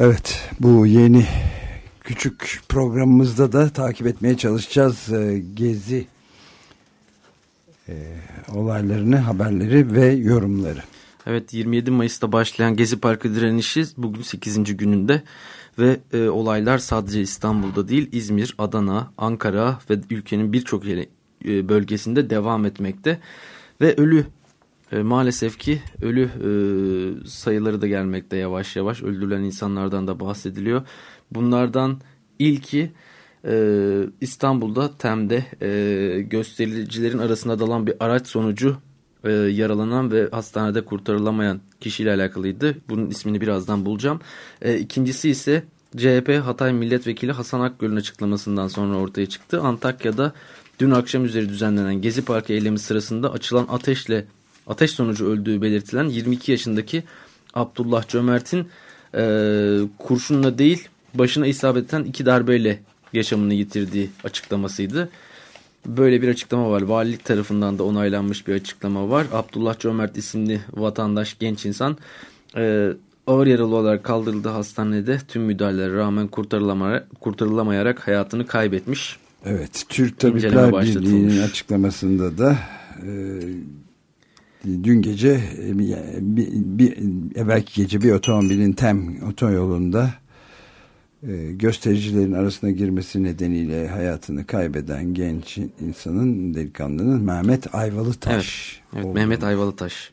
Evet bu yeni küçük programımızda da takip etmeye çalışacağız e, gezi e, olaylarını, haberleri ve yorumları. Evet 27 Mayıs'ta başlayan Gezi Parkı direnişi bugün 8. gününde ve e, olaylar sadece İstanbul'da değil İzmir, Adana, Ankara ve ülkenin birçok e, bölgesinde devam etmekte ve ölü e, maalesef ki ölü e, sayıları da gelmekte yavaş yavaş. Öldürülen insanlardan da bahsediliyor. Bunlardan ilki e, İstanbul'da Tem'de e, göstericilerin arasında dalan bir araç sonucu e, yaralanan ve hastanede kurtarılamayan kişiyle alakalıydı. Bunun ismini birazdan bulacağım. E, ikincisi ise CHP Hatay Milletvekili Hasan Akgöl'ün açıklamasından sonra ortaya çıktı. Antakya'da dün akşam üzeri düzenlenen Gezi Parkı eylemi sırasında açılan ateşle ateş sonucu öldüğü belirtilen 22 yaşındaki Abdullah Cömert'in e, kurşunla değil başına isabet eden iki darbeyle yaşamını yitirdiği açıklamasıydı. Böyle bir açıklama var. Valilik tarafından da onaylanmış bir açıklama var. Abdullah Cömert isimli vatandaş genç insan e, ağır yaralı olarak kaldırıldığı hastanede tüm müdahalelere rağmen kurtarılamayarak hayatını kaybetmiş. Evet, Türk Tabipler Birliği'nin açıklamasında da e, dün gece e, bir, bir, evvelki gece bir otomobilin tem otoyolunda e, göstericilerin arasına girmesi nedeniyle hayatını kaybeden genç insanın delikanlının Mehmet Ayvalıtaş. Evet, evet Mehmet Ayvalıtaş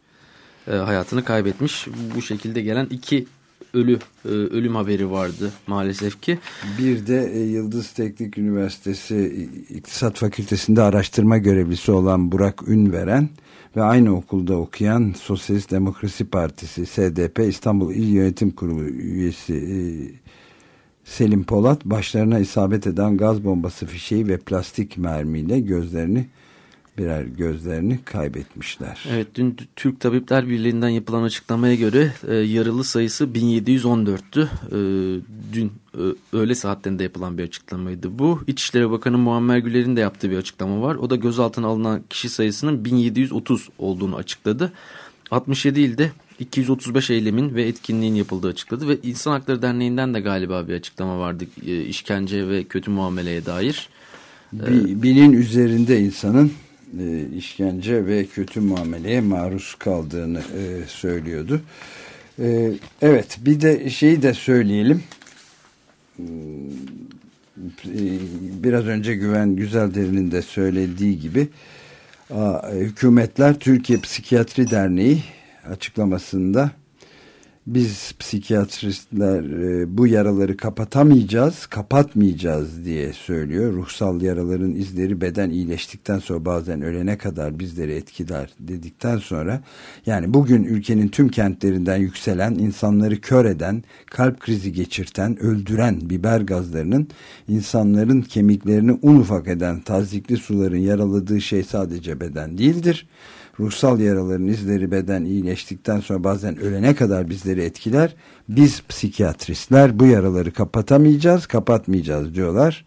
e, hayatını kaybetmiş. Bu şekilde gelen iki ölü e, ölüm haberi vardı maalesef ki. Bir de e, Yıldız Teknik Üniversitesi İktisat Fakültesinde araştırma görevlisi olan Burak Ünveren ve aynı okulda okuyan Sosyalist Demokrasi Partisi SDP İstanbul İl Yönetim Kurulu üyesi e, Selim Polat başlarına isabet eden gaz bombası fişeği ve plastik mermiyle gözlerini birer gözlerini kaybetmişler. Evet dün Türk Tabipler Birliği'nden yapılan açıklamaya göre e, yaralı sayısı 1714'tü. E, dün e, öğle saatlerinde yapılan bir açıklamaydı bu. İçişleri Bakanı Muammer Güler'in de yaptığı bir açıklama var. O da gözaltına alınan kişi sayısının 1730 olduğunu açıkladı. 67 ilde 235 eylemin ve etkinliğin yapıldığı açıkladı ve İnsan Hakları Derneği'nden de galiba bir açıklama vardı e, işkence ve kötü muameleye dair. Binin üzerinde insanın e, işkence ve kötü muameleye maruz kaldığını e, söylüyordu. E, evet bir de şeyi de söyleyelim. E, biraz önce Güven Güzelder'in de söylediği gibi hükümetler Türkiye Psikiyatri Derneği açıklamasında biz psikiyatristler e, bu yaraları kapatamayacağız, kapatmayacağız diye söylüyor. Ruhsal yaraların izleri beden iyileştikten sonra bazen ölene kadar bizleri etkiler dedikten sonra yani bugün ülkenin tüm kentlerinden yükselen, insanları kör eden, kalp krizi geçirten, öldüren biber gazlarının insanların kemiklerini un ufak eden tazikli suların yaraladığı şey sadece beden değildir ruhsal yaraların izleri beden iyileştikten sonra bazen ölene kadar bizleri etkiler. Biz psikiyatristler bu yaraları kapatamayacağız, kapatmayacağız diyorlar.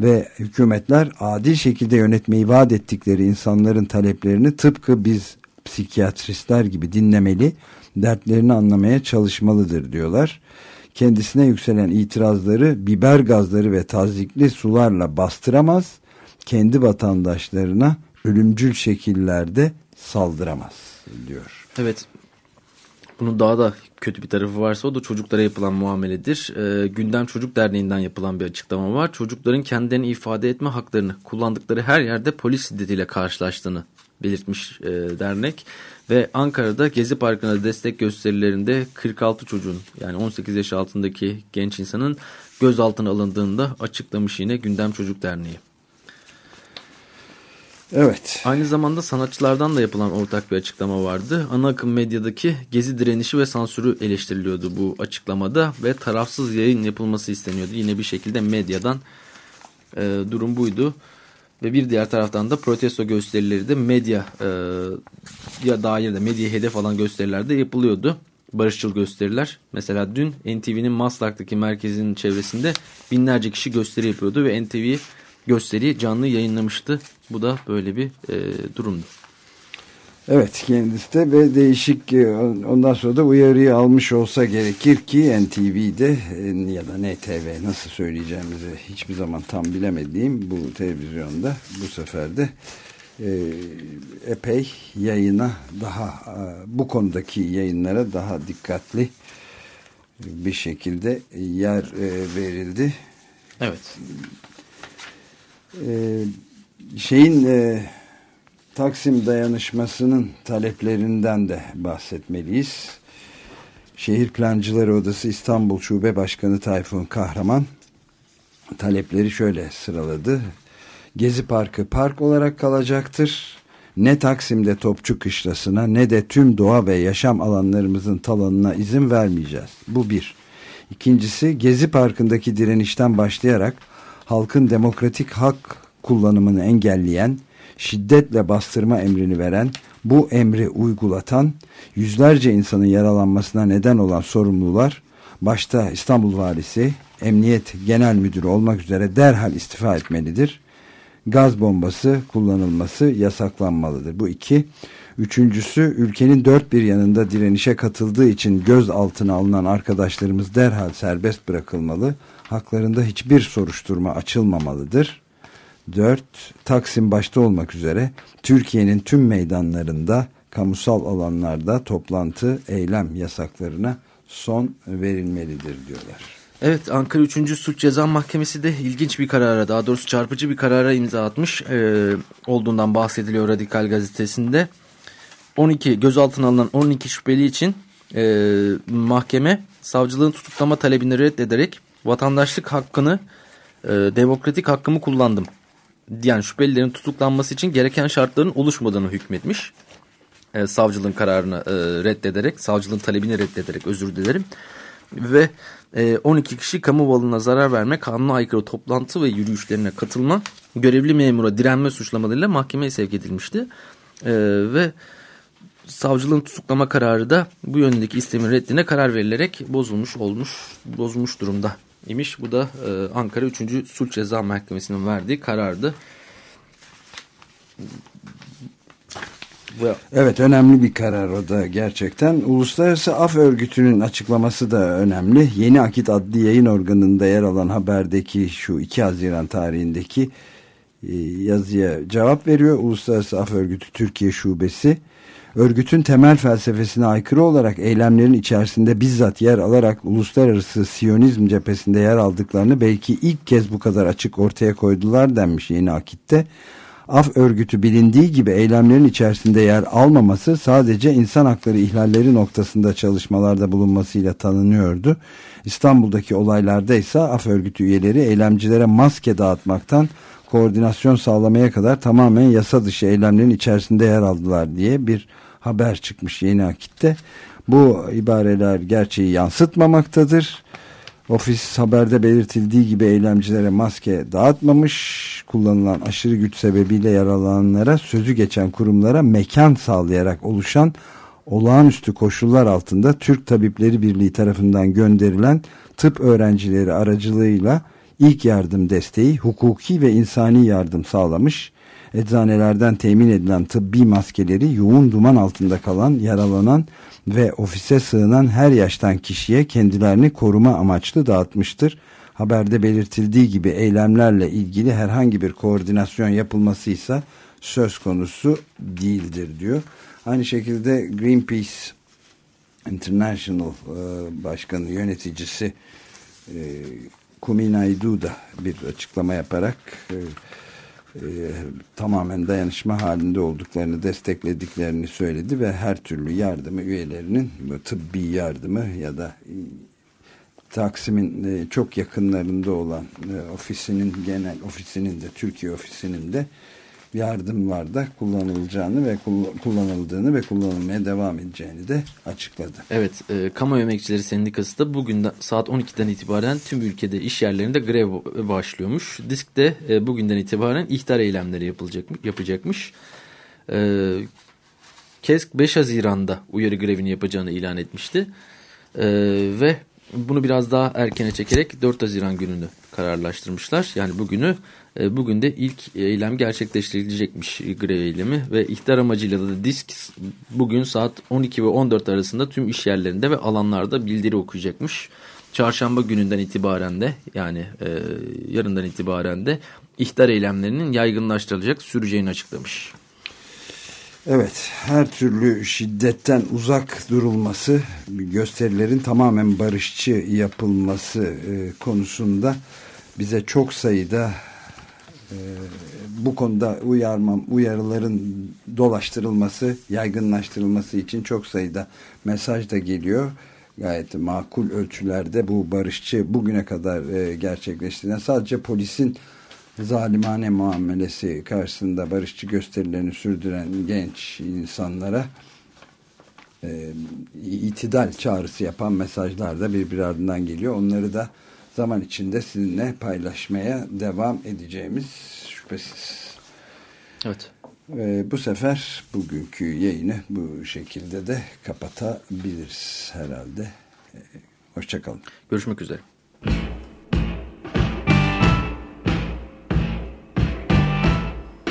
Ve hükümetler adil şekilde yönetmeyi vaat ettikleri insanların taleplerini tıpkı biz psikiyatristler gibi dinlemeli, dertlerini anlamaya çalışmalıdır diyorlar. Kendisine yükselen itirazları biber gazları ve tazikli sularla bastıramaz, kendi vatandaşlarına ölümcül şekillerde saldıramaz diyor. Evet bunun daha da kötü bir tarafı varsa o da çocuklara yapılan muameledir. E, Gündem Çocuk Derneği'nden yapılan bir açıklama var. Çocukların kendilerini ifade etme haklarını kullandıkları her yerde polis şiddetiyle karşılaştığını belirtmiş e, dernek. Ve Ankara'da Gezi Parkı'na destek gösterilerinde 46 çocuğun yani 18 yaş altındaki genç insanın gözaltına alındığında açıklamış yine Gündem Çocuk Derneği. Evet. Aynı zamanda sanatçılardan da yapılan ortak bir açıklama vardı. Ana akım medyadaki gezi direnişi ve sansürü eleştiriliyordu bu açıklamada ve tarafsız yayın yapılması isteniyordu. Yine bir şekilde medyadan e, durum buydu. Ve bir diğer taraftan da protesto gösterileri de medya e, ya dair de medya hedef alan gösterilerde yapılıyordu. Barışçıl gösteriler. Mesela dün NTV'nin Maslak'taki merkezinin çevresinde binlerce kişi gösteri yapıyordu ve NTV gösteriyi canlı yayınlamıştı. Bu da böyle bir e, durumdu. Evet kendisi de ve değişik e, ondan sonra da uyarıyı almış olsa gerekir ki NTV'de e, ya da NTV nasıl söyleyeceğimizi hiçbir zaman tam bilemediğim bu televizyonda bu sefer de e, epey yayına daha bu konudaki yayınlara daha dikkatli bir şekilde yer verildi. Evet. Şeyin Taksim dayanışmasının taleplerinden de bahsetmeliyiz. Şehir Plancıları Odası İstanbul Şube Başkanı Tayfun Kahraman talepleri şöyle sıraladı. Gezi Parkı park olarak kalacaktır. Ne Taksim'de Topçu Kışlası'na ne de tüm doğa ve yaşam alanlarımızın talanına izin vermeyeceğiz. Bu bir. İkincisi Gezi Parkı'ndaki direnişten başlayarak halkın demokratik hak kullanımını engelleyen şiddetle bastırma emrini veren, bu emri uygulatan, yüzlerce insanın yaralanmasına neden olan sorumlular, başta İstanbul Valisi, Emniyet Genel Müdürü olmak üzere derhal istifa etmelidir. Gaz bombası kullanılması yasaklanmalıdır. Bu iki. Üçüncüsü ülkenin dört bir yanında direnişe katıldığı için gözaltına alınan arkadaşlarımız derhal serbest bırakılmalı. Haklarında hiçbir soruşturma açılmamalıdır. 4. Taksim başta olmak üzere Türkiye'nin tüm meydanlarında, kamusal alanlarda toplantı, eylem yasaklarına son verilmelidir diyorlar. Evet Ankara 3. Suç Ceza Mahkemesi de ilginç bir karara daha doğrusu çarpıcı bir karara imza atmış e, olduğundan bahsediliyor Radikal Gazetesi'nde. 12 gözaltına alınan 12 şüpheli için e, mahkeme savcılığın tutuklama talebini reddederek vatandaşlık hakkını e, demokratik hakkımı kullandım yani şüphelilerin tutuklanması için gereken şartların oluşmadığını hükmetmiş. E, savcılığın kararını e, reddederek, savcılığın talebini reddederek özür dilerim. Ve e, 12 kişi kamu malına zarar verme, kanuna aykırı toplantı ve yürüyüşlerine katılma, görevli memura direnme suçlamalarıyla mahkemeye sevk edilmişti. E, ve savcılığın tutuklama kararı da bu yönündeki istemin reddine karar verilerek bozulmuş olmuş, bozulmuş durumda imiş. Bu da e, Ankara 3. Sulh Ceza Mahkemesi'nin verdiği karardı. Evet önemli bir karar o da gerçekten. Uluslararası Af Örgütü'nün açıklaması da önemli. Yeni Akit adlı yayın organında yer alan haberdeki şu 2 Haziran tarihindeki e, yazıya cevap veriyor. Uluslararası Af Örgütü Türkiye Şubesi örgütün temel felsefesine aykırı olarak eylemlerin içerisinde bizzat yer alarak uluslararası siyonizm cephesinde yer aldıklarını belki ilk kez bu kadar açık ortaya koydular denmiş yeni akitte. Af örgütü bilindiği gibi eylemlerin içerisinde yer almaması sadece insan hakları ihlalleri noktasında çalışmalarda bulunmasıyla tanınıyordu. İstanbul'daki olaylarda ise af örgütü üyeleri eylemcilere maske dağıtmaktan koordinasyon sağlamaya kadar tamamen yasa dışı eylemlerin içerisinde yer aldılar diye bir haber çıkmış yeni akitte. Bu ibareler gerçeği yansıtmamaktadır. Ofis haberde belirtildiği gibi eylemcilere maske dağıtmamış, kullanılan aşırı güç sebebiyle yaralananlara sözü geçen kurumlara mekan sağlayarak oluşan olağanüstü koşullar altında Türk Tabipleri Birliği tarafından gönderilen tıp öğrencileri aracılığıyla ilk yardım desteği, hukuki ve insani yardım sağlamış eczanelerden temin edilen tıbbi maskeleri yoğun duman altında kalan, yaralanan ve ofise sığınan her yaştan kişiye kendilerini koruma amaçlı dağıtmıştır. Haberde belirtildiği gibi eylemlerle ilgili herhangi bir koordinasyon yapılması ise söz konusu değildir diyor. Aynı şekilde Greenpeace International e, Başkanı yöneticisi e, Kuminaidu da bir açıklama yaparak e, e, tamamen dayanışma halinde olduklarını desteklediklerini söyledi ve her türlü yardımı üyelerinin tıbbi yardımı ya da Taksim'in e, çok yakınlarında olan e, ofisinin genel ofisinin de Türkiye ofisinin de yardımlarda kullanılacağını ve kullanıldığını ve kullanılmaya devam edeceğini de açıkladı. Evet, e, Kamu Emekçileri Sendikası da bugün saat 12'den itibaren tüm ülkede iş yerlerinde grev başlıyormuş. Disk de e, bugünden itibaren ihtar eylemleri yapılacak, yapacakmış. E, KESK 5 Haziran'da uyarı grevini yapacağını ilan etmişti. E, ve bunu biraz daha erkene çekerek 4 Haziran gününü kararlaştırmışlar. Yani bugünü e, bugün de ilk eylem gerçekleştirilecekmiş grev eylemi ve ihtar amacıyla da disk bugün saat 12 ve 14 arasında tüm iş yerlerinde ve alanlarda bildiri okuyacakmış. Çarşamba gününden itibaren de yani e, yarından itibaren de ihtar eylemlerinin yaygınlaştırılacak süreceğini açıklamış. Evet, her türlü şiddetten uzak durulması, gösterilerin tamamen barışçı yapılması e, konusunda bize çok sayıda e, bu konuda uyarmam, uyarıların dolaştırılması, yaygınlaştırılması için çok sayıda mesaj da geliyor. Gayet makul ölçülerde bu barışçı bugüne kadar e, gerçekleştiren sadece polisin zalimane muamelesi karşısında barışçı gösterilerini sürdüren genç insanlara e, itidal çağrısı yapan mesajlar da birbir ardından geliyor. Onları da zaman içinde sizinle paylaşmaya devam edeceğimiz şüphesiz. Evet. Ve bu sefer bugünkü yayını bu şekilde de kapatabiliriz herhalde. E, Hoşçakalın. Görüşmek üzere.